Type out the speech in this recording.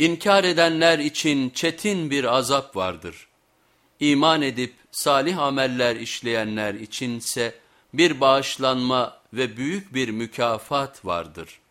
İnkar edenler için çetin bir azap vardır. İman edip salih ameller işleyenler içinse bir bağışlanma ve büyük bir mükafat vardır.''